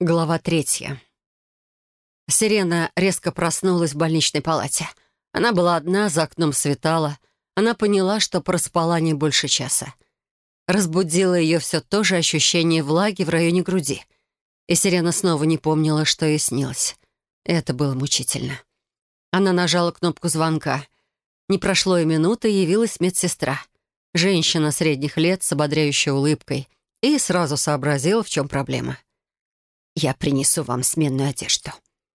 Глава третья. Сирена резко проснулась в больничной палате. Она была одна, за окном светала. Она поняла, что проспала не больше часа. Разбудило ее все то же ощущение влаги в районе груди. И Сирена снова не помнила, что ей снилось. Это было мучительно. Она нажала кнопку звонка. Не прошло и минуты, явилась медсестра. Женщина средних лет с ободряющей улыбкой. И сразу сообразила, в чем проблема. «Я принесу вам сменную одежду».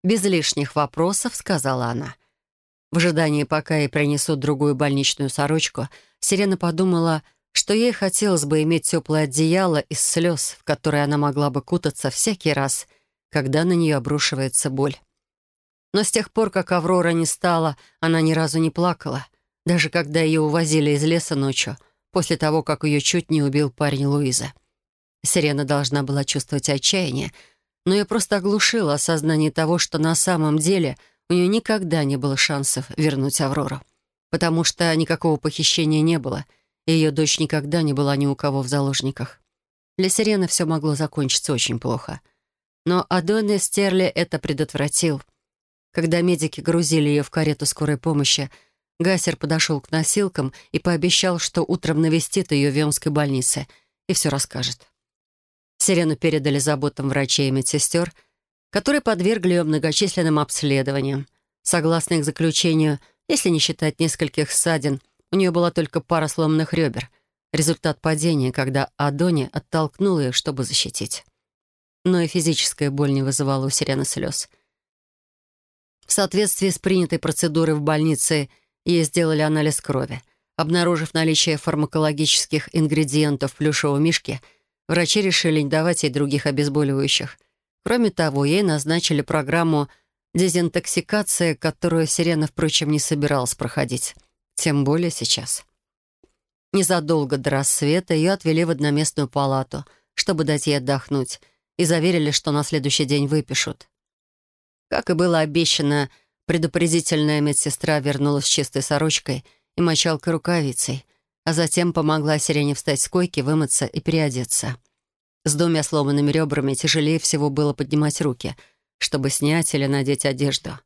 Без лишних вопросов сказала она. В ожидании, пока ей принесут другую больничную сорочку, Сирена подумала, что ей хотелось бы иметь теплое одеяло из слез, в которое она могла бы кутаться всякий раз, когда на нее обрушивается боль. Но с тех пор, как Аврора не стала, она ни разу не плакала, даже когда ее увозили из леса ночью, после того, как ее чуть не убил парень Луиза. Сирена должна была чувствовать отчаяние, но ее просто оглушило осознание того, что на самом деле у нее никогда не было шансов вернуть Аврору. Потому что никакого похищения не было, и ее дочь никогда не была ни у кого в заложниках. Для Сирены все могло закончиться очень плохо. Но Адоне Стерли это предотвратил. Когда медики грузили ее в карету скорой помощи, Гасер подошел к носилкам и пообещал, что утром навестит ее в Вемской больнице и все расскажет. Сирену передали заботам врачей и медсестер, которые подвергли ее многочисленным обследованиям. Согласно их заключению, если не считать нескольких ссадин, у нее была только пара сломанных ребер. Результат падения, когда Адони оттолкнул ее, чтобы защитить. Но и физическая боль не вызывала у Сирены слез. В соответствии с принятой процедурой в больнице ей сделали анализ крови. Обнаружив наличие фармакологических ингредиентов в плюшевом мишке — Врачи решили не давать ей других обезболивающих. Кроме того, ей назначили программу дезинтоксикации, которую Сирена, впрочем, не собиралась проходить. Тем более сейчас. Незадолго до рассвета ее отвели в одноместную палату, чтобы дать ей отдохнуть, и заверили, что на следующий день выпишут. Как и было обещано, предупредительная медсестра вернулась с чистой сорочкой и мочалкой рукавицей — а затем помогла Сирене встать с койки, вымыться и переодеться. С двумя сломанными ребрами тяжелее всего было поднимать руки, чтобы снять или надеть одежду.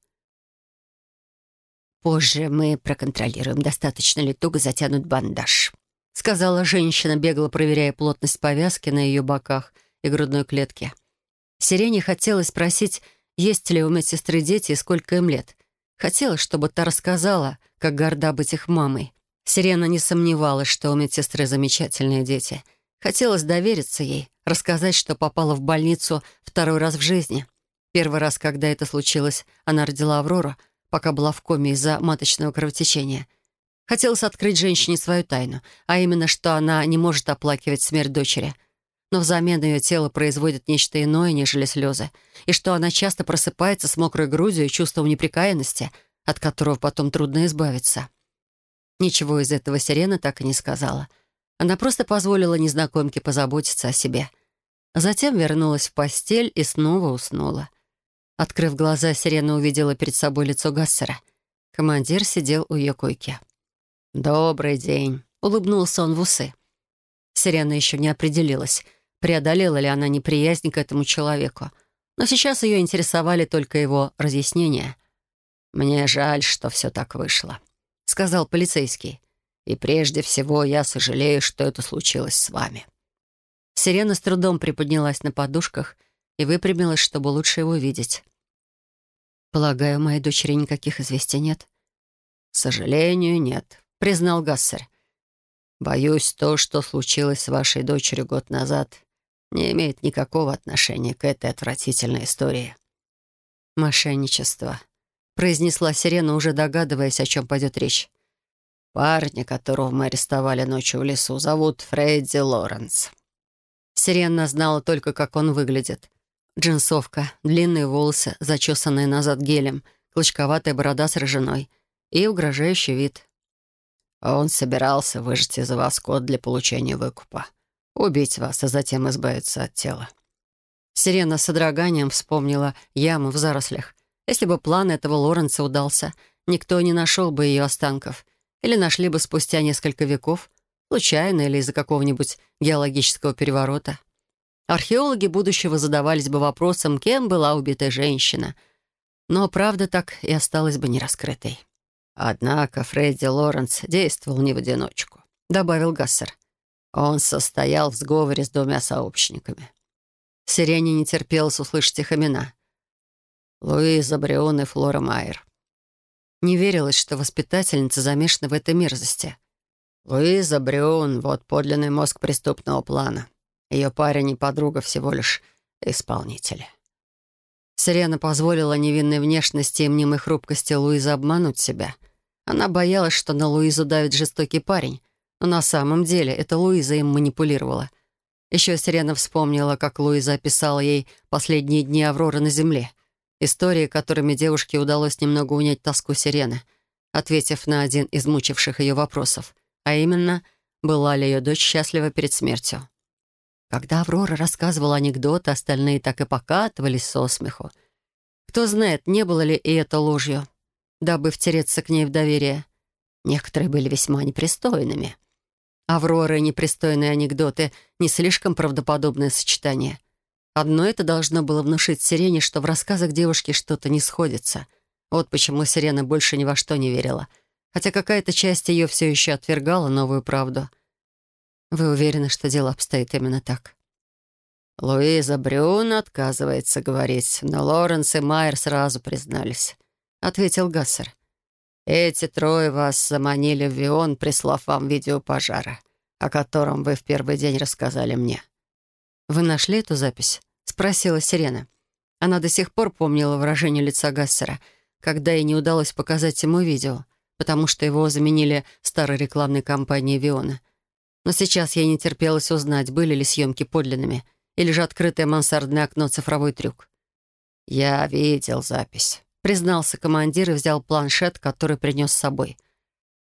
«Позже мы проконтролируем, достаточно ли туго затянут бандаж», — сказала женщина, бегло проверяя плотность повязки на ее боках и грудной клетке. Сирене хотелось спросить, есть ли у медсестры дети и сколько им лет. Хотелось, чтобы та рассказала, как горда быть их мамой. Сирена не сомневалась, что у медсестры замечательные дети. Хотелось довериться ей, рассказать, что попала в больницу второй раз в жизни. Первый раз, когда это случилось, она родила Аврору, пока была в коме из-за маточного кровотечения. Хотелось открыть женщине свою тайну, а именно, что она не может оплакивать смерть дочери. Но взамен ее тело производит нечто иное, нежели слезы, и что она часто просыпается с мокрой грудью и чувством неприкаянности, от которого потом трудно избавиться. Ничего из этого Сирена так и не сказала. Она просто позволила незнакомке позаботиться о себе. Затем вернулась в постель и снова уснула. Открыв глаза, Сирена увидела перед собой лицо Гассера. Командир сидел у ее койки. «Добрый день», — улыбнулся он в усы. Сирена еще не определилась, преодолела ли она неприязнь к этому человеку. Но сейчас ее интересовали только его разъяснения. «Мне жаль, что все так вышло», — сказал полицейский. «И прежде всего я сожалею, что это случилось с вами». Сирена с трудом приподнялась на подушках и выпрямилась, чтобы лучше его видеть. «Полагаю, моей дочери никаких известий нет?» «К сожалению, нет», — признал Гассер. «Боюсь, то, что случилось с вашей дочерью год назад, не имеет никакого отношения к этой отвратительной истории». «Мошенничество», — произнесла Сирена, уже догадываясь, о чем пойдет речь. «Парня, которого мы арестовали ночью в лесу, зовут Фредди Лоренс». Сирена знала только, как он выглядит. Джинсовка, длинные волосы, зачесанные назад гелем, клочковатая борода с рожаной и угрожающий вид. Он собирался выжать из вас код для получения выкупа. Убить вас, а затем избавиться от тела. Сирена с содроганием вспомнила яму в зарослях, если бы план этого Лоренца удался, никто не нашел бы ее останков. Или нашли бы спустя несколько веков, случайно или из-за какого-нибудь геологического переворота. Археологи будущего задавались бы вопросом, кем была убитая женщина. Но правда так и осталась бы нераскрытой. «Однако Фредди Лоренс действовал не в одиночку», — добавил Гассер. «Он состоял в сговоре с двумя сообщниками». Сирене не терпелось услышать их имена. Луиза Брион и Флора Майер. Не верилось, что воспитательница замешана в этой мерзости. Луиза Брион — вот подлинный мозг преступного плана. Ее парень и подруга всего лишь исполнители. Сирена позволила невинной внешности и мнимой хрупкости Луизы обмануть себя. Она боялась, что на Луизу давит жестокий парень, но на самом деле это Луиза им манипулировала. Еще Сирена вспомнила, как Луиза описала ей последние дни Авроры на земле. Истории, которыми девушке удалось немного унять тоску Сирены, ответив на один из мучивших ее вопросов, а именно, была ли ее дочь счастлива перед смертью. Когда Аврора рассказывала анекдоты, остальные так и покатывались со смеху. Кто знает, не было ли и это ложью, дабы втереться к ней в доверие. Некоторые были весьма непристойными. Аврора и непристойные анекдоты — не слишком правдоподобное сочетание. Одно это должно было внушить Сирене, что в рассказах девушки что-то не сходится. Вот почему Сирена больше ни во что не верила. Хотя какая-то часть ее все еще отвергала новую правду — вы уверены, что дело обстоит именно так? Луиза Брюн отказывается говорить, но Лоренс и Майер сразу признались, — ответил Гассер. Эти трое вас заманили в Вион, прислав вам видео пожара, о котором вы в первый день рассказали мне. «Вы нашли эту запись?» — спросила Сирена. Она до сих пор помнила выражение лица Гассера, когда ей не удалось показать ему видео, потому что его заменили старой рекламной кампанией Виона — но сейчас ей не терпелось узнать, были ли съемки подлинными, или же открытое мансардное окно цифровой трюк. «Я видел запись», — признался командир и взял планшет, который принес с собой.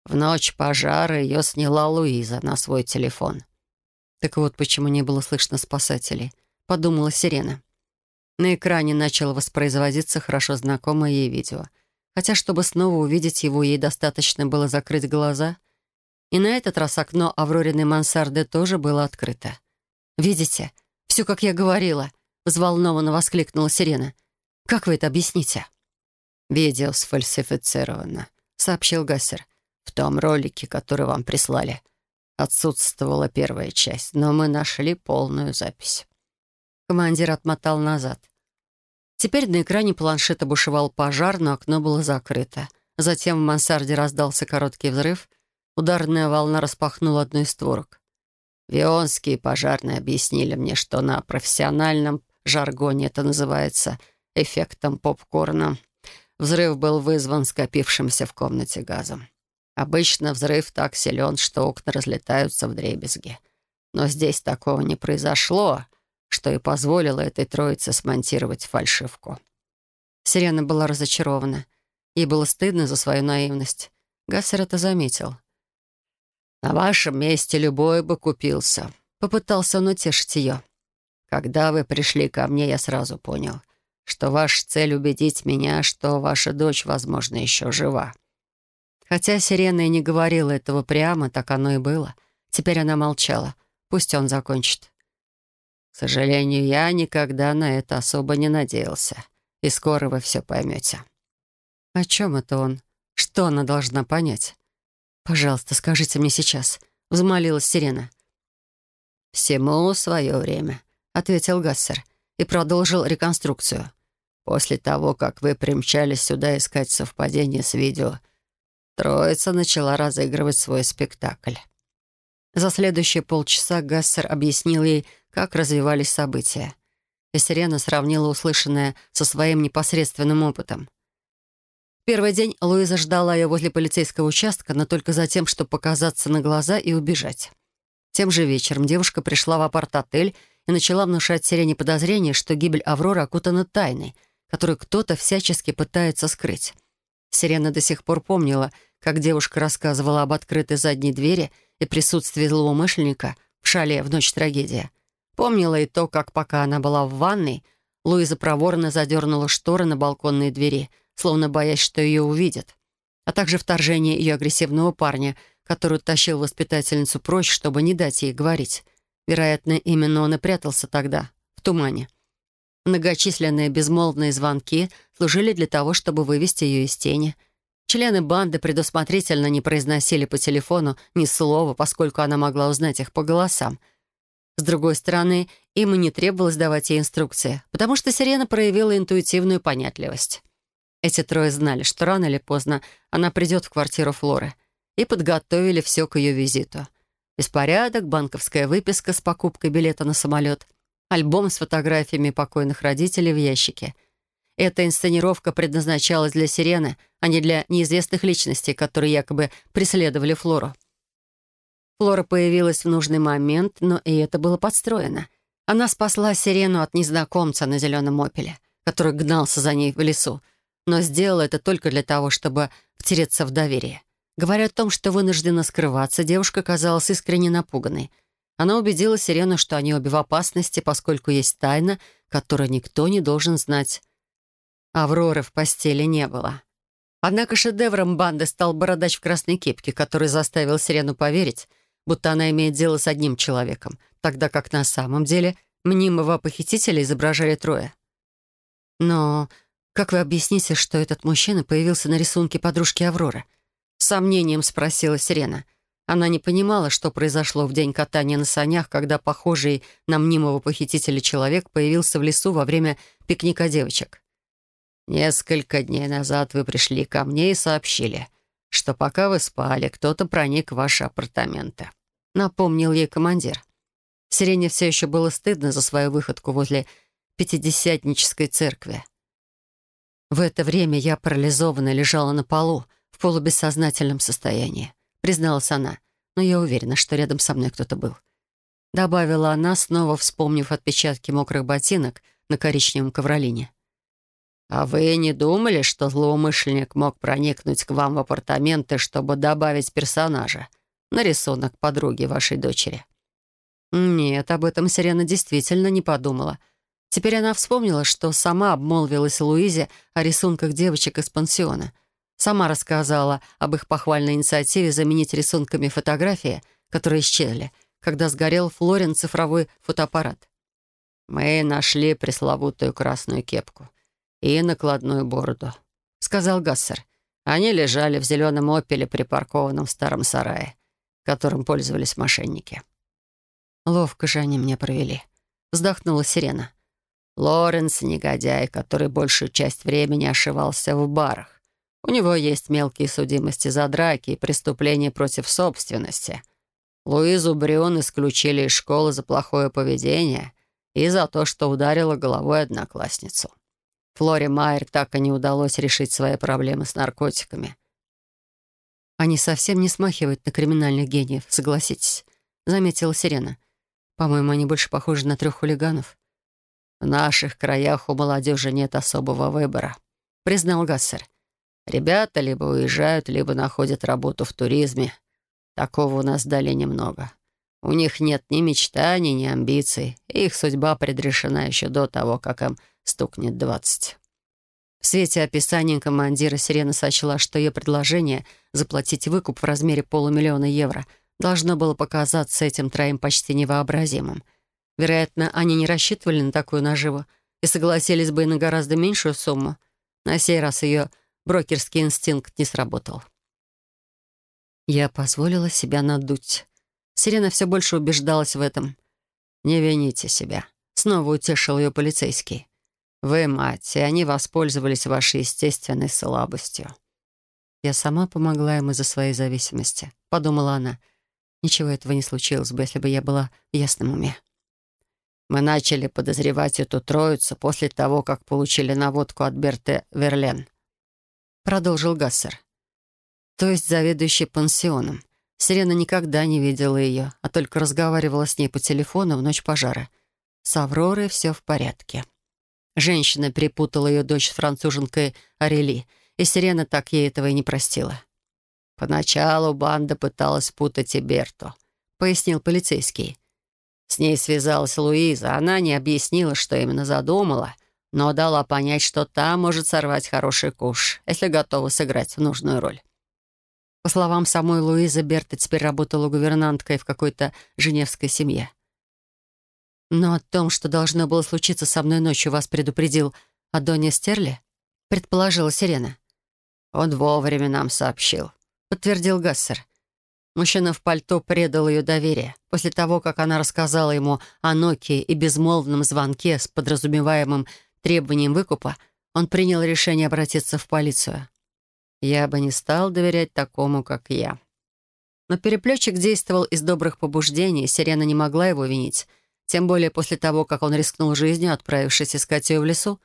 В ночь пожара ее сняла Луиза на свой телефон. Так вот, почему не было слышно спасателей, подумала Сирена. На экране начало воспроизводиться хорошо знакомое ей видео. Хотя, чтобы снова увидеть его, ей достаточно было закрыть глаза — и на этот раз окно Аврориной мансарды тоже было открыто. «Видите? Все, как я говорила!» — взволнованно воскликнула Сирена. «Как вы это объясните?» «Видео сфальсифицировано», — сообщил Гассер. «В том ролике, который вам прислали, отсутствовала первая часть, но мы нашли полную запись». Командир отмотал назад. Теперь на экране планшета бушевал пожар, но окно было закрыто. Затем в мансарде раздался короткий взрыв — Ударная волна распахнула одну из створок. Вионские пожарные объяснили мне, что на профессиональном жаргоне это называется эффектом попкорна. Взрыв был вызван скопившимся в комнате газом. Обычно взрыв так силен, что окна разлетаются в дребезги. Но здесь такого не произошло, что и позволило этой троице смонтировать фальшивку. Сирена была разочарована. Ей было стыдно за свою наивность. Гассер это заметил. «На вашем месте любой бы купился», — попытался он утешить ее. «Когда вы пришли ко мне, я сразу понял, что ваша цель — убедить меня, что ваша дочь, возможно, еще жива». Хотя Сирена и не говорила этого прямо, так оно и было. Теперь она молчала. Пусть он закончит. «К сожалению, я никогда на это особо не надеялся. И скоро вы все поймете». «О чем это он? Что она должна понять?» «Пожалуйста, скажите мне сейчас», — взмолилась Сирена. «Всему свое время», — ответил Гассер и продолжил реконструкцию. «После того, как вы примчались сюда искать совпадение с видео, троица начала разыгрывать свой спектакль». За следующие полчаса Гассер объяснил ей, как развивались события. И Сирена сравнила услышанное со своим непосредственным опытом — Первый день Луиза ждала ее возле полицейского участка, но только за тем, чтобы показаться на глаза и убежать. Тем же вечером девушка пришла в апарт-отель и начала внушать Сирене подозрение, что гибель Авроры окутана тайной, которую кто-то всячески пытается скрыть. Сирена до сих пор помнила, как девушка рассказывала об открытой задней двери и присутствии злоумышленника в шале в ночь трагедии. Помнила и то, как пока она была в ванной, Луиза проворно задернула шторы на балконные двери — словно боясь, что ее увидят, а также вторжение ее агрессивного парня, который тащил воспитательницу прочь, чтобы не дать ей говорить. Вероятно, именно он и прятался тогда, в тумане. Многочисленные безмолвные звонки служили для того, чтобы вывести ее из тени. Члены банды предусмотрительно не произносили по телефону ни слова, поскольку она могла узнать их по голосам. С другой стороны, им и не требовалось давать ей инструкции, потому что Сирена проявила интуитивную понятливость. Эти трое знали, что рано или поздно она придет в квартиру Флоры, и подготовили все к ее визиту. Беспорядок, банковская выписка с покупкой билета на самолет — альбом с фотографиями покойных родителей в ящике. Эта инсценировка предназначалась для Сирены, а не для неизвестных личностей, которые якобы преследовали Флору. Флора появилась в нужный момент, но и это было подстроено. Она спасла Сирену от незнакомца на зеленом опеле, который гнался за ней в лесу, но сделала это только для того, чтобы втереться в доверие. Говоря о том, что вынуждена скрываться, девушка казалась искренне напуганной — она убедила Сирену, что они обе в опасности, поскольку есть тайна, которую никто не должен знать. Авроры в постели не было. Однако шедевром банды стал бородач в красной кепке, который заставил Сирену поверить, будто она имеет дело с одним человеком, тогда как на самом деле мнимого похитителя изображали трое. «Но как вы объясните, что этот мужчина появился на рисунке подружки Авроры?» С сомнением спросила Сирена — она не понимала, что произошло в день катания на санях, когда похожий на мнимого похитителя человек появился в лесу во время пикника девочек. «Несколько дней назад вы пришли ко мне и сообщили, что пока вы спали, кто-то проник в ваши апартаменты», — напомнил ей командир. Сирене все еще было стыдно за свою выходку возле Пятидесятнической церкви. В это время я парализованно лежала на полу в полубессознательном состоянии призналась она, но я уверена, что рядом со мной кто-то был. Добавила она, снова вспомнив отпечатки мокрых ботинок на коричневом ковролине. «А вы не думали, что злоумышленник мог проникнуть к вам в апартаменты, чтобы добавить персонажа на рисунок подруги вашей дочери?» Нет, об этом Сирена действительно не подумала. Теперь она вспомнила, что сама обмолвилась Луизе о рисунках девочек из пансиона — Сама рассказала об их похвальной инициативе заменить рисунками фотографии, которые исчезли, когда сгорел Флорин цифровой фотоаппарат. «Мы нашли пресловутую красную кепку и накладную бороду», — сказал Гассер. Они лежали в зеленом опеле, припаркованном в старом сарае, которым пользовались мошенники. «Ловко же они меня провели», — вздохнула Сирена. Лоренс — негодяй, который большую часть времени ошивался в барах. У него есть мелкие судимости за драки и преступления против собственности. Луизу Брион исключили из школы за плохое поведение и за то, что ударила головой одноклассницу. Флоре Майер так и не удалось решить свои проблемы с наркотиками. «Они совсем не смахивают на криминальных гениев, согласитесь», — заметила Сирена. «По-моему, они больше похожи на трех хулиганов». «В наших краях у молодежи нет особого выбора», — признал Гассер. Ребята либо уезжают, либо находят работу в туризме. Такого у нас дали немного. У них нет ни мечтаний, ни амбиций. их судьба предрешена еще до того, как им стукнет двадцать. В свете описания командира Сирена сочла, что ее предложение заплатить выкуп в размере полумиллиона евро должно было показаться этим троим почти невообразимым. Вероятно, они не рассчитывали на такую наживу и согласились бы и на гораздо меньшую сумму. На сей раз ее брокерский инстинкт не сработал. Я позволила себя надуть. Сирена все больше убеждалась в этом. «Не вините себя», — снова утешил ее полицейский. «Вы мать, и они воспользовались вашей естественной слабостью». «Я сама помогла им из-за своей зависимости», — подумала она. «Ничего этого не случилось бы, если бы я была в ясном уме». «Мы начали подозревать эту троицу после того, как получили наводку от Берты Верлен», — продолжил Гассер. То есть заведующий пансионом. Сирена никогда не видела ее, а только разговаривала с ней по телефону в ночь пожара. С Авророй все в порядке. Женщина перепутала ее дочь с француженкой Арели, и Сирена так ей этого и не простила. «Поначалу банда пыталась путать и Берту», — пояснил полицейский. С ней связалась Луиза. Она не объяснила, что именно задумала, но дала понять, что та может сорвать хороший куш, если готова сыграть нужную роль. По словам самой Луизы, Берта теперь работала гувернанткой в какой-то женевской семье. Но о том, что должно было случиться со мной ночью, вас предупредил Адония Стерли? Предположила Сирена. Он вовремя нам сообщил, подтвердил Гассер. Мужчина в пальто предал ее доверие. После того, как она рассказала ему о Нокии и безмолвном звонке с подразумеваемым требованием выкупа, он принял решение обратиться в полицию. Я бы не стал доверять такому, как я. Но переплетчик действовал из добрых побуждений, Сирена не могла его винить, тем более после того, как он рискнул жизнью, отправившись искать ее в лесу.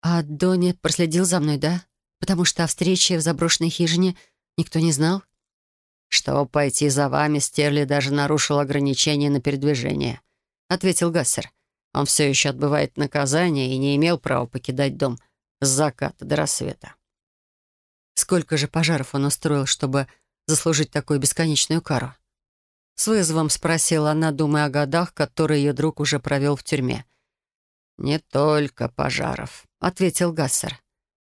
«А Донни проследил за мной, да? Потому что о встрече в заброшенной хижине никто не знал?» «Чтобы пойти за вами, Стерли даже нарушил ограничения на передвижение», — ответил Гассер. «Он все еще отбывает наказание и не имел права покидать дом с заката до рассвета». Сколько же пожаров он устроил, чтобы заслужить такую бесконечную кару? С вызовом спросила она, думая о годах, которые ее друг уже провел в тюрьме. «Не только пожаров», — ответил Гассер.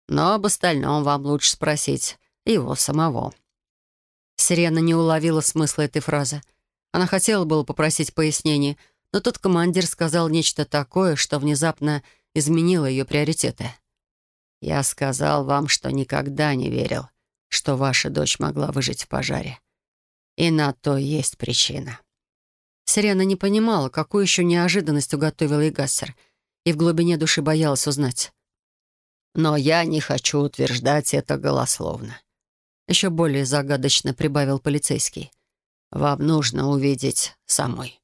«Но об остальном вам лучше спросить его самого». Сирена не уловила смысла этой фразы. Она хотела было попросить пояснений, но тот командир сказал нечто такое, что внезапно изменило ее приоритеты. «Я сказал вам, что никогда не верил, что ваша дочь могла выжить в пожаре. И на то есть причина». Сирена не понимала, какую еще неожиданность уготовил ей Гассер, и в глубине души боялась узнать. «Но я не хочу утверждать это голословно», — еще более загадочно прибавил полицейский. «Вам нужно увидеть самой».